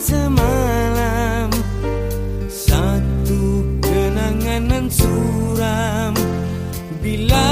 semalam. Satu kenangan dan suram. Bila